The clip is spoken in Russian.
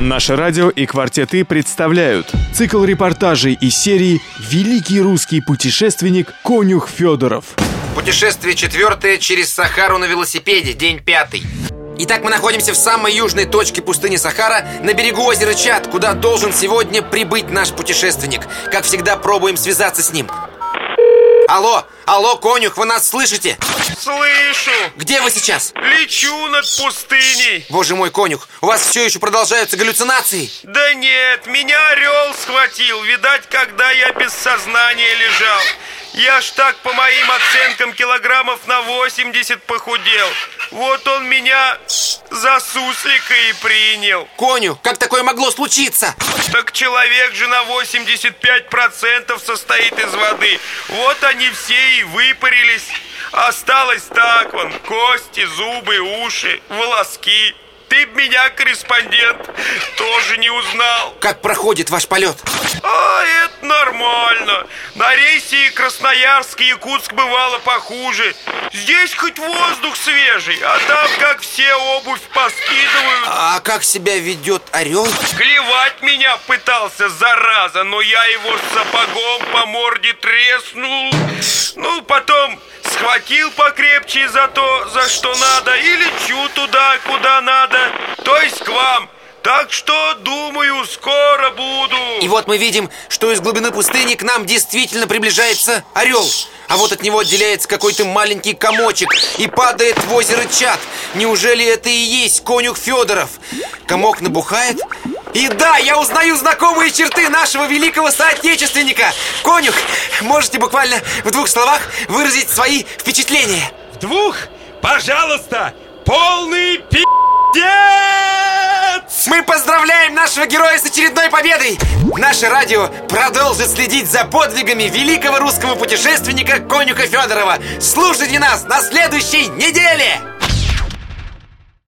Наше радио и «Квартеты» представляют цикл репортажей из серии «Великий русский путешественник Конюх Федоров». Путешествие четвертое через Сахару на велосипеде, день пятый. Итак, мы находимся в самой южной точке пустыни Сахара, на берегу озера Чад, куда должен сегодня прибыть наш путешественник. Как всегда, пробуем связаться с ним. Алло, алло, конюх, вы нас слышите? Слышу! Где вы сейчас? Лечу над пустыней! Боже мой, конюх, у вас все еще продолжаются галлюцинации? Да нет, меня орел схватил, видать, когда я без сознания лежал. Я ж так, по моим оценкам, килограммов на 80 похудел. Вот он меня за суслика и принял. Коню, как такое могло случиться? Так человек же на 85% состоит из воды. Вот они все и выпарились. Осталось так вон, кости, зубы, уши, волоски. Ты б меня, корреспондент, тоже не узнал. Как проходит ваш полет? А, это нормально. На рейсе Красноярск-Якутск бывало похуже. Здесь хоть воздух свежий, а там как все обувь поскидывают. А как себя ведет орел? Клевать меня пытался, зараза, но я его сапогом по морде треснул. Ну, потом схватил покрепче за то, за что надо, и лечу туда, куда надо, то есть к вам. Так что, думаю, скоро буду. И вот мы видим, что из глубины пустыни к нам действительно приближается орел. А вот от него отделяется какой-то маленький комочек и падает в озеро Чат. Неужели это и есть конюх Федоров? Комок набухает, и да, я узнаю знакомые черты нашего великого соотечественника. Конюх, можете буквально в двух словах выразить свои впечатления? В двух? Пожалуйста, полный пи***ц! Мы поздравляем нашего героя с очередной победой! Наше радио продолжит следить за подвигами великого русского путешественника Конюка Федорова. Слушайте нас на следующей неделе!